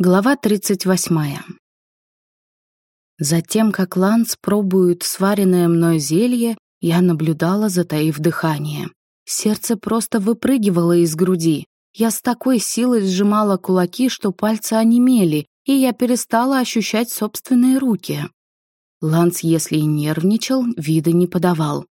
Глава 38. Затем, как Ланс пробует сваренное мной зелье, я наблюдала, затаив дыхание. Сердце просто выпрыгивало из груди. Я с такой силой сжимала кулаки, что пальцы онемели, и я перестала ощущать собственные руки. Ланс, если и нервничал, вида не подавал.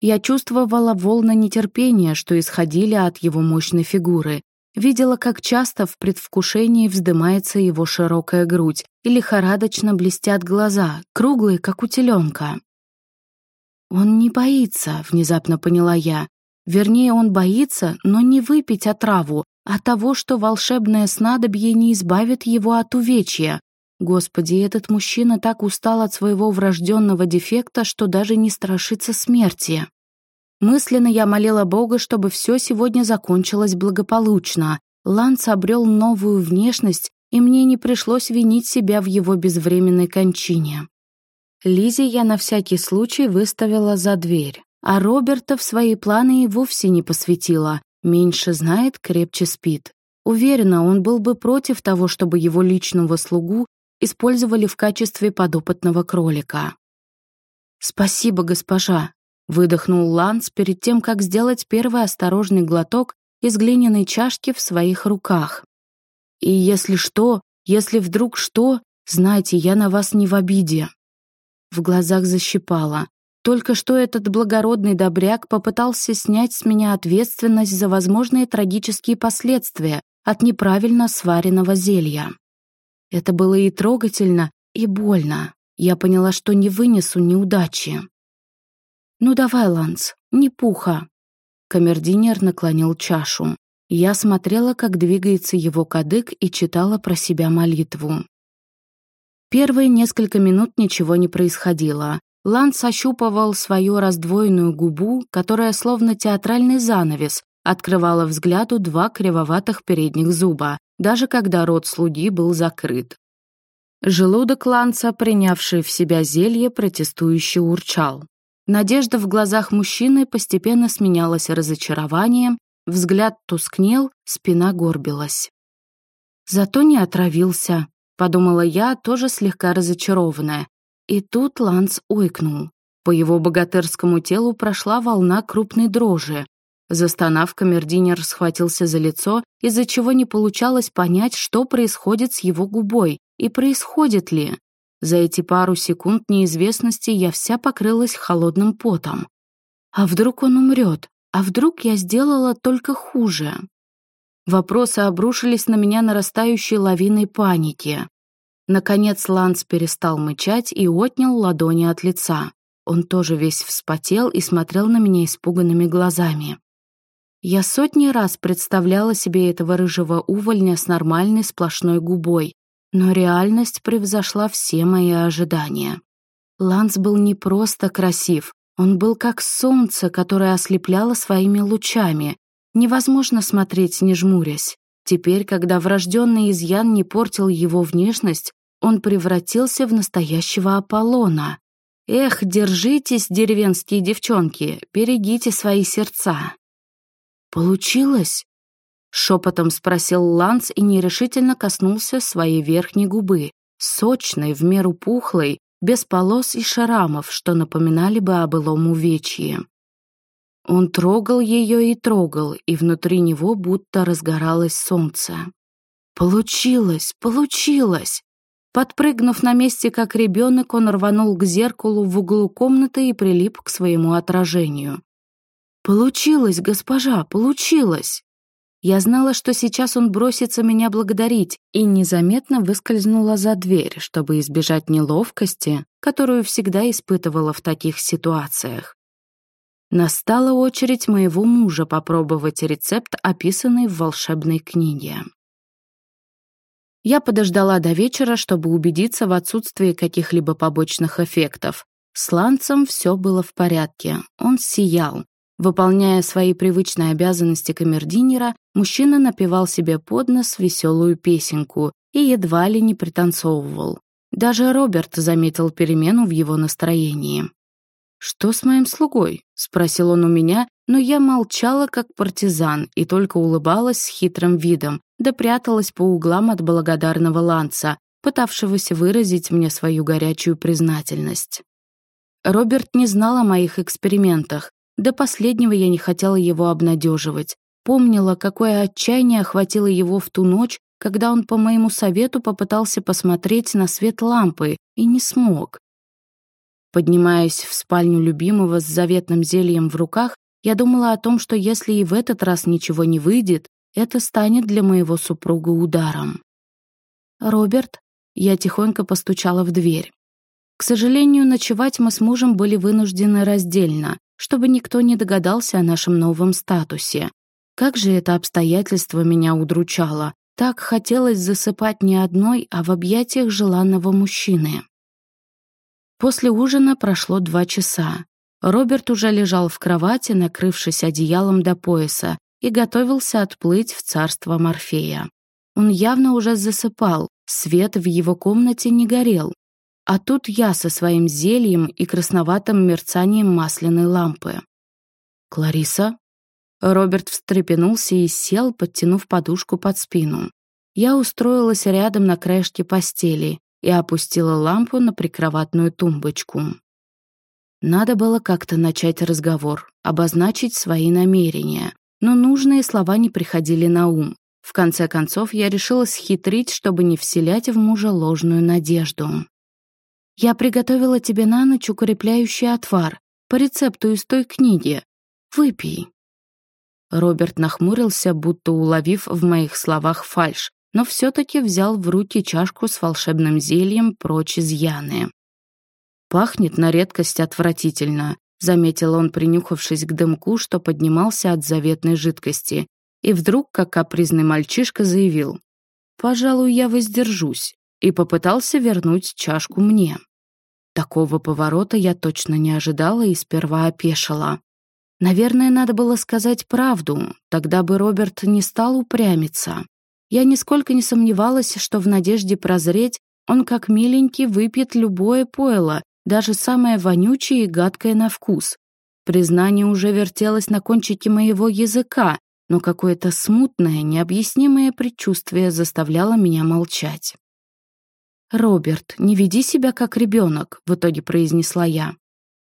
Я чувствовала волны нетерпения, что исходили от его мощной фигуры, Видела, как часто в предвкушении вздымается его широкая грудь и лихорадочно блестят глаза, круглые, как у теленка. «Он не боится», — внезапно поняла я. Вернее, он боится, но не выпить отраву, а того, что волшебное снадобье не избавит его от увечья. Господи, этот мужчина так устал от своего врожденного дефекта, что даже не страшится смерти. Мысленно я молила Бога, чтобы все сегодня закончилось благополучно. Ланс обрел новую внешность, и мне не пришлось винить себя в его безвременной кончине. Лизе я на всякий случай выставила за дверь, а Роберта в свои планы и вовсе не посвятила. Меньше знает, крепче спит. Уверена, он был бы против того, чтобы его личного слугу использовали в качестве подопытного кролика. «Спасибо, госпожа», Выдохнул Ланс перед тем, как сделать первый осторожный глоток из глиняной чашки в своих руках. «И если что, если вдруг что, знайте, я на вас не в обиде». В глазах защипало. Только что этот благородный добряк попытался снять с меня ответственность за возможные трагические последствия от неправильно сваренного зелья. Это было и трогательно, и больно. Я поняла, что не вынесу неудачи. «Ну давай, Ланс, не пуха». Камердинер наклонил чашу. Я смотрела, как двигается его кадык и читала про себя молитву. Первые несколько минут ничего не происходило. Ланс ощупывал свою раздвоенную губу, которая словно театральный занавес открывала взгляду два кривоватых передних зуба, даже когда рот слуги был закрыт. Желудок Ланса, принявший в себя зелье, протестующе урчал. Надежда в глазах мужчины постепенно сменялась разочарованием, взгляд тускнел, спина горбилась. «Зато не отравился», — подумала я, тоже слегка разочарованная. И тут Ланс ойкнул. По его богатырскому телу прошла волна крупной дрожи. Застонав, камердинер схватился за лицо, из-за чего не получалось понять, что происходит с его губой и происходит ли. За эти пару секунд неизвестности я вся покрылась холодным потом. А вдруг он умрет? А вдруг я сделала только хуже? Вопросы обрушились на меня нарастающей лавиной паники. Наконец Ланс перестал мычать и отнял ладони от лица. Он тоже весь вспотел и смотрел на меня испуганными глазами. Я сотни раз представляла себе этого рыжего увольня с нормальной сплошной губой, но реальность превзошла все мои ожидания. Ланс был не просто красив, он был как солнце, которое ослепляло своими лучами. Невозможно смотреть, не жмурясь. Теперь, когда врожденный изъян не портил его внешность, он превратился в настоящего Аполлона. Эх, держитесь, деревенские девчонки, берегите свои сердца. Получилось? Шепотом спросил Ланс и нерешительно коснулся своей верхней губы, сочной, в меру пухлой, без полос и шрамов, что напоминали бы о былом увечье. Он трогал ее и трогал, и внутри него будто разгоралось солнце. Получилось, получилось! Подпрыгнув на месте, как ребенок, он рванул к зеркалу в углу комнаты и прилип к своему отражению. «Получилось, госпожа, получилось!» Я знала, что сейчас он бросится меня благодарить, и незаметно выскользнула за дверь, чтобы избежать неловкости, которую всегда испытывала в таких ситуациях. Настала очередь моего мужа попробовать рецепт, описанный в волшебной книге. Я подождала до вечера, чтобы убедиться в отсутствии каких-либо побочных эффектов. С Ланцем все было в порядке, он сиял. Выполняя свои привычные обязанности камердинера, мужчина напевал себе под нос веселую песенку и едва ли не пританцовывал. Даже Роберт заметил перемену в его настроении. «Что с моим слугой?» — спросил он у меня, но я молчала, как партизан, и только улыбалась с хитрым видом, да пряталась по углам от благодарного ланца, пытавшегося выразить мне свою горячую признательность. Роберт не знал о моих экспериментах. До последнего я не хотела его обнадеживать. Помнила, какое отчаяние охватило его в ту ночь, когда он по моему совету попытался посмотреть на свет лампы и не смог. Поднимаясь в спальню любимого с заветным зельем в руках, я думала о том, что если и в этот раз ничего не выйдет, это станет для моего супруга ударом. «Роберт?» Я тихонько постучала в дверь. К сожалению, ночевать мы с мужем были вынуждены раздельно, чтобы никто не догадался о нашем новом статусе. Как же это обстоятельство меня удручало. Так хотелось засыпать не одной, а в объятиях желанного мужчины. После ужина прошло два часа. Роберт уже лежал в кровати, накрывшись одеялом до пояса, и готовился отплыть в царство Морфея. Он явно уже засыпал, свет в его комнате не горел. А тут я со своим зельем и красноватым мерцанием масляной лампы. «Клариса?» Роберт встрепенулся и сел, подтянув подушку под спину. Я устроилась рядом на краешке постели и опустила лампу на прикроватную тумбочку. Надо было как-то начать разговор, обозначить свои намерения, но нужные слова не приходили на ум. В конце концов, я решила схитрить, чтобы не вселять в мужа ложную надежду. «Я приготовила тебе на ночь укрепляющий отвар по рецепту из той книги. Выпей». Роберт нахмурился, будто уловив в моих словах фальшь, но все-таки взял в руки чашку с волшебным зельем прочь изъяны. «Пахнет на редкость отвратительно», — заметил он, принюхавшись к дымку, что поднимался от заветной жидкости, и вдруг, как капризный мальчишка, заявил «Пожалуй, я воздержусь», и попытался вернуть чашку мне. Такого поворота я точно не ожидала и сперва опешила. Наверное, надо было сказать правду, тогда бы Роберт не стал упрямиться. Я нисколько не сомневалась, что в надежде прозреть он как миленький выпьет любое пойло, даже самое вонючее и гадкое на вкус. Признание уже вертелось на кончике моего языка, но какое-то смутное, необъяснимое предчувствие заставляло меня молчать. «Роберт, не веди себя как ребенок», — в итоге произнесла я.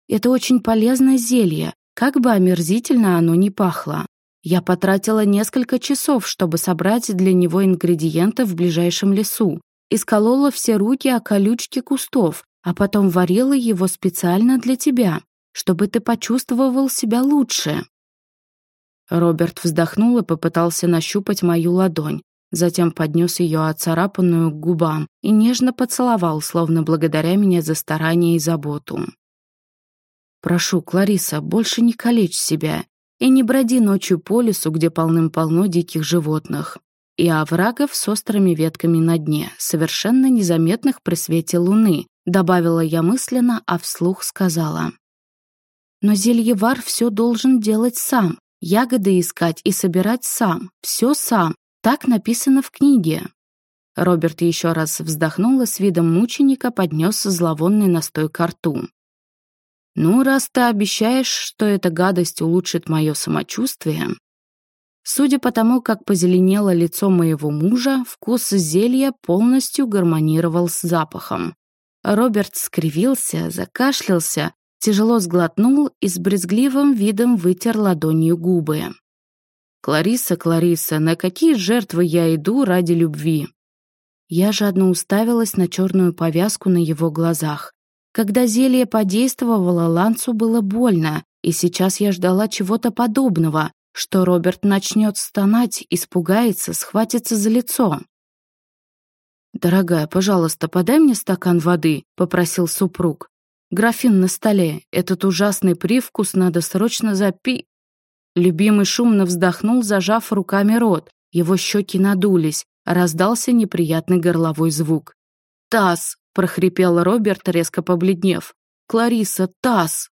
«Это очень полезное зелье, как бы омерзительно оно ни пахло. Я потратила несколько часов, чтобы собрать для него ингредиенты в ближайшем лесу, исколола все руки о колючки кустов, а потом варила его специально для тебя, чтобы ты почувствовал себя лучше. Роберт вздохнул и попытался нащупать мою ладонь, затем поднес ее оцарапанную к губам и нежно поцеловал, словно благодаря меня за старание и заботу. «Прошу, Клариса, больше не калечь себя и не броди ночью по лесу, где полным-полно диких животных и оврагов с острыми ветками на дне, совершенно незаметных при свете луны», добавила я мысленно, а вслух сказала. «Но зельевар все должен делать сам, Ягоды искать и собирать сам, все сам. Так написано в книге. Роберт еще раз вздохнул и с видом мученика поднес зловонный настой к рту. «Ну, раз ты обещаешь, что эта гадость улучшит мое самочувствие...» Судя по тому, как позеленело лицо моего мужа, вкус зелья полностью гармонировал с запахом. Роберт скривился, закашлялся, тяжело сглотнул и с брезгливым видом вытер ладонью губы. «Клариса, Клариса, на какие жертвы я иду ради любви?» Я жадно уставилась на черную повязку на его глазах. Когда зелье подействовало, Лансу было больно, и сейчас я ждала чего-то подобного, что Роберт начнет стонать, испугается, схватится за лицо. «Дорогая, пожалуйста, подай мне стакан воды», — попросил супруг. Графин на столе. Этот ужасный привкус надо срочно запи... Любимый шумно вздохнул, зажав руками рот. Его щеки надулись. Раздался неприятный горловой звук. «Тасс!» — прохрипел Роберт, резко побледнев. «Клариса, тасс!»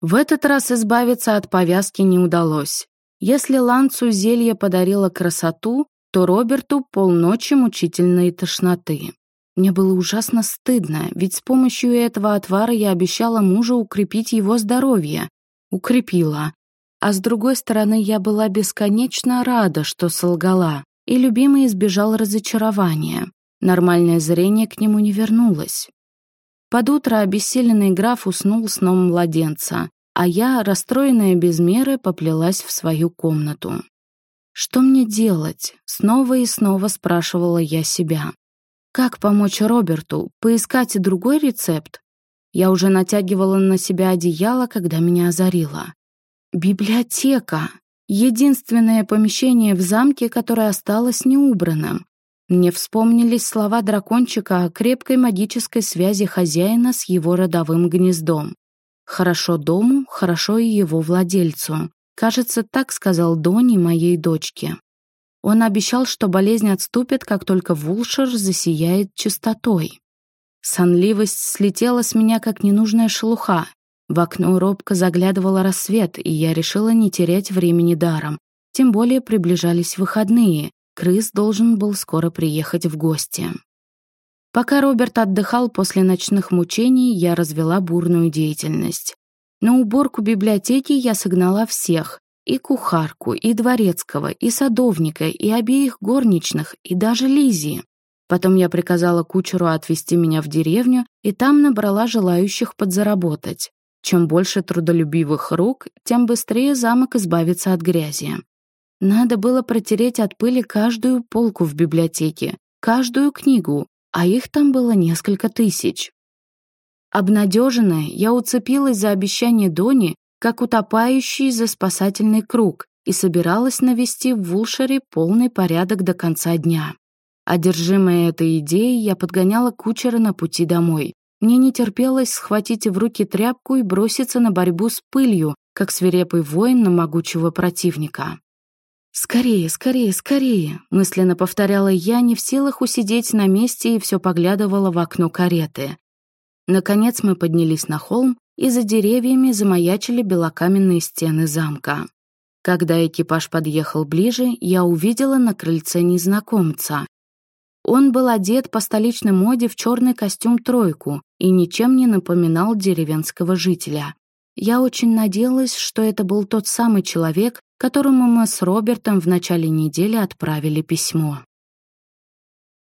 В этот раз избавиться от повязки не удалось. Если Ланцу зелье подарило красоту, то Роберту полночи мучительной тошноты. Мне было ужасно стыдно, ведь с помощью этого отвара я обещала мужу укрепить его здоровье. Укрепила. А с другой стороны, я была бесконечно рада, что солгала, и любимый избежал разочарования. Нормальное зрение к нему не вернулось. Под утро обессиленный граф уснул сном младенца, а я, расстроенная без меры, поплелась в свою комнату. Что мне делать? Снова и снова спрашивала я себя. Как помочь Роберту? Поискать другой рецепт? Я уже натягивала на себя одеяло, когда меня озарило. Библиотека. Единственное помещение в замке, которое осталось неубранным. Мне вспомнились слова дракончика о крепкой магической связи хозяина с его родовым гнездом. «Хорошо дому, хорошо и его владельцу». Кажется, так сказал Дони моей дочке. Он обещал, что болезнь отступит, как только Вулшер засияет чистотой. Сонливость слетела с меня, как ненужная шелуха. В окно робко заглядывал рассвет, и я решила не терять времени даром. Тем более приближались выходные, Крыс должен был скоро приехать в гости. Пока Роберт отдыхал после ночных мучений, я развела бурную деятельность. На уборку библиотеки я согнала всех, и кухарку, и дворецкого, и садовника, и обеих горничных, и даже Лизи. Потом я приказала кучеру отвезти меня в деревню, и там набрала желающих подзаработать. Чем больше трудолюбивых рук, тем быстрее замок избавится от грязи. Надо было протереть от пыли каждую полку в библиотеке, каждую книгу, а их там было несколько тысяч. Обнадеженная, я уцепилась за обещание Дони, как утопающий за спасательный круг, и собиралась навести в Вулшере полный порядок до конца дня. Одержимая этой идеей, я подгоняла кучера на пути домой. Мне не терпелось схватить в руки тряпку и броситься на борьбу с пылью, как свирепый воин на могучего противника. «Скорее, скорее, скорее!» — мысленно повторяла я, не в силах усидеть на месте и все поглядывала в окно кареты. Наконец мы поднялись на холм, и за деревьями замаячили белокаменные стены замка. Когда экипаж подъехал ближе, я увидела на крыльце незнакомца. Он был одет по столичной моде в черный костюм-тройку и ничем не напоминал деревенского жителя. Я очень надеялась, что это был тот самый человек, которому мы с Робертом в начале недели отправили письмо.